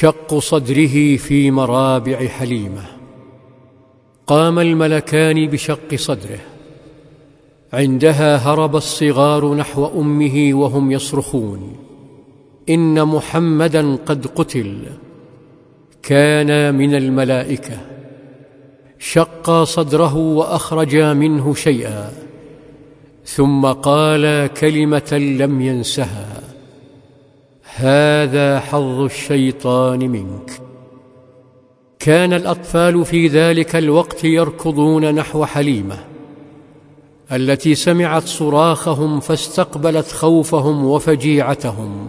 شق صدره في مرابع حليمة. قام الملكان بشق صدره. عندها هرب الصغار نحو أمه وهم يصرخون. إن محمدا قد قتل. كانا من الملائكة. شقا صدره واخرجا منه شيئا. ثم قالا كلمة لم ينسها. هذا حظ الشيطان منك. كان الأطفال في ذلك الوقت يركضون نحو حليمة التي سمعت صراخهم فاستقبلت خوفهم وفجيعتهم.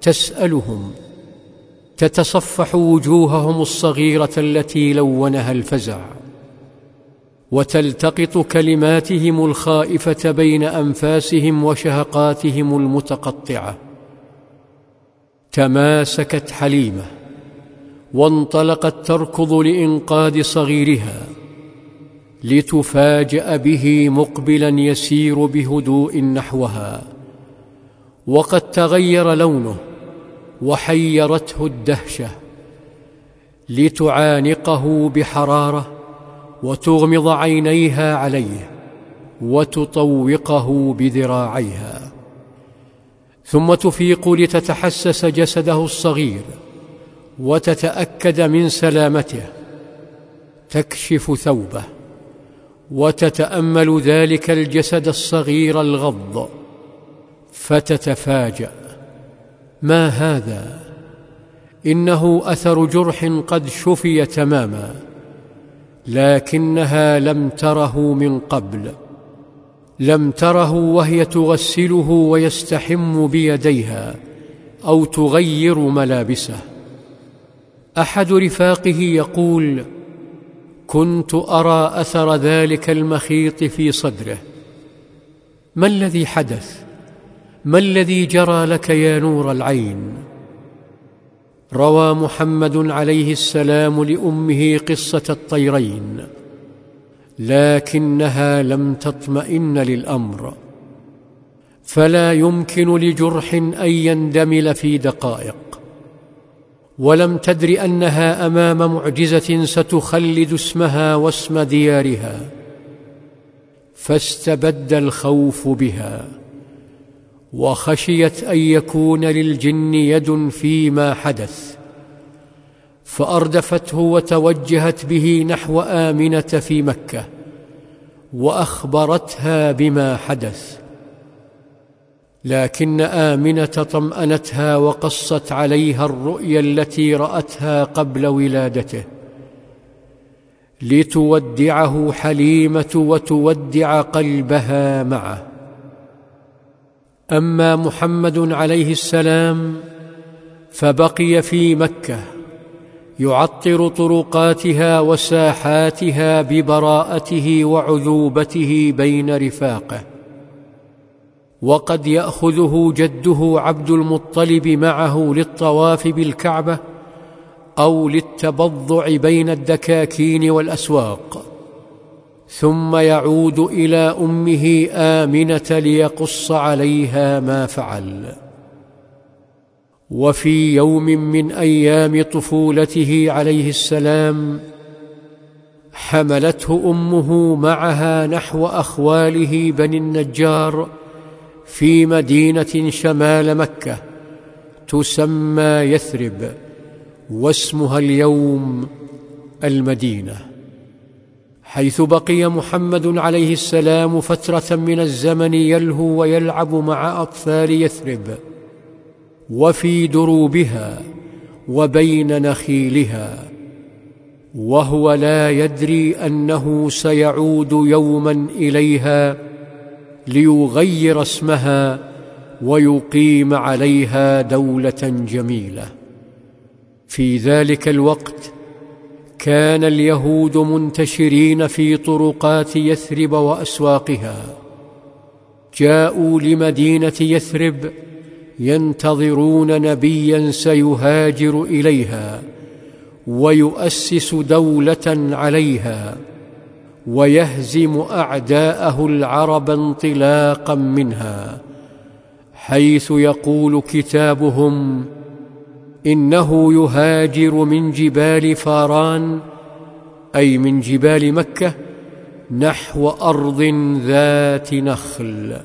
تسألهم تتصفح وجوههم الصغيرة التي لونها الفزع. وتلتقط كلماتهم الخائفة بين أنفاسهم وشهقاتهم المتقطعة. تماسكت حليمة وانطلقت تركض لإنقاذ صغيرها لتفاجأ به مقبلا يسير بهدوء نحوها وقد تغير لونه وحيرته الدهشة لتعانقه بحرارة وتغمض عينيها عليه وتطوقه بذراعيها. ثم تفيق لتتحسس جسده الصغير وتتأكد من سلامته تكشف ثوبه وتتأمل ذلك الجسد الصغير الغض فتتفاجأ. ما هذا؟ إنه أثر جرح قد شفي تماما لكنها لم تره من قبل. لم تره وهي تغسله ويستحم بيديها أو تغير ملابسه. أحد رفاقه يقول كنت أرى أثر ذلك المخيط في صدره. ما الذي حدث؟ ما الذي جرى لك يا نور العين؟ روى محمد عليه السلام لأمه قصة الطيرين. لكنها لم تطمئن للأمر فلا يمكن لجرح أن يندمل في دقائق. ولم تدر أنها أمام معجزة ستخلد اسمها واسم ديارها فاستبد الخوف بها وخشيت أن يكون للجن يد فيما حدث. فأردفته وتوجهت به نحو آمنة في مكة وأخبرتها بما حدث. لكن آمنة طمأنتها وقصت عليها الرؤيا التي رأتها قبل ولادته لتودعه حليمة وتودع قلبها معه. أما محمد عليه السلام فبقي في مكة يعطر طرقاتها وساحاتها ببراءته وعذوبته بين رفاقه. وقد يأخذه جده عبد المطلب معه للطواف بالكعبة أو للتبضع بين الدكاكين والأسواق. ثم يعود إلى أمه آمنة ليقص عليها ما فعل. وفي يوم من أيام طفولته عليه السلام حملته أمه معها نحو أخواله بني النجار في مدينة شمال مكة تسمى يثرب واسمها اليوم المدينة. حيث بقي محمد عليه السلام فترة من الزمن يلهو ويلعب مع أطفال يثرب. وفي دروبها وبين نخيلها وهو لا يدري أنه سيعود يوما إليها ليغير اسمها ويقيم عليها دولة جميلة. في ذلك الوقت كان اليهود منتشرين في طرقات يثرب وأسواقها. جاءوا لمدينة يثرب ينتظرون نبيا سيهاجر إليها ويؤسس دولة عليها ويهزم أعداءه العرب انطلاقا منها حيث يقول كتابهم إنه يهاجر من جبال فاران أي من جبال مكة نحو أرض ذات نخل.